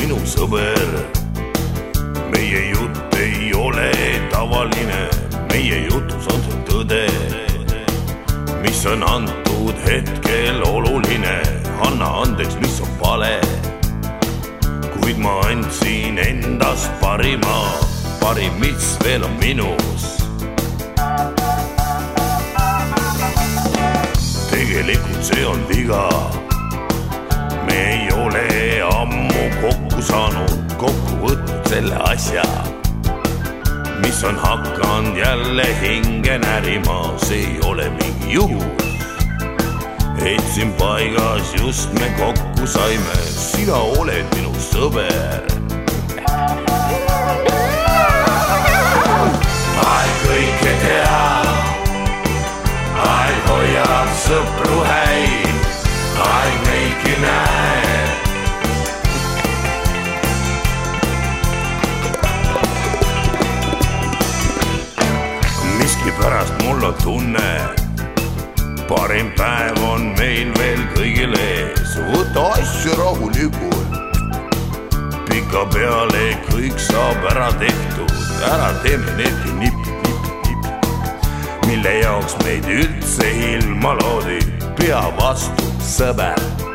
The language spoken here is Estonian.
minu sõber meie jutt ei ole tavaline, meie jutus on see tõde, mis on antud hetkel oluline, anna andeks, mis on vale. kuid ma andsin endast parima, parim, mis veel on minus. tegelikult see on viga. Asja, mis on hakanud jälle hinge närima, see ei ole mingi juhus. et siin paigas just me kokku saime, sina oled minu sõber. Mul on tunne, parim päev on meil veel kõigil ees, võta asju rahulikult. pikapeale kõik saab ära tehtud, ära teeme need nipp, nipp, nipp, mille jaoks meid üldse ilma loodi, pea vastu, sõber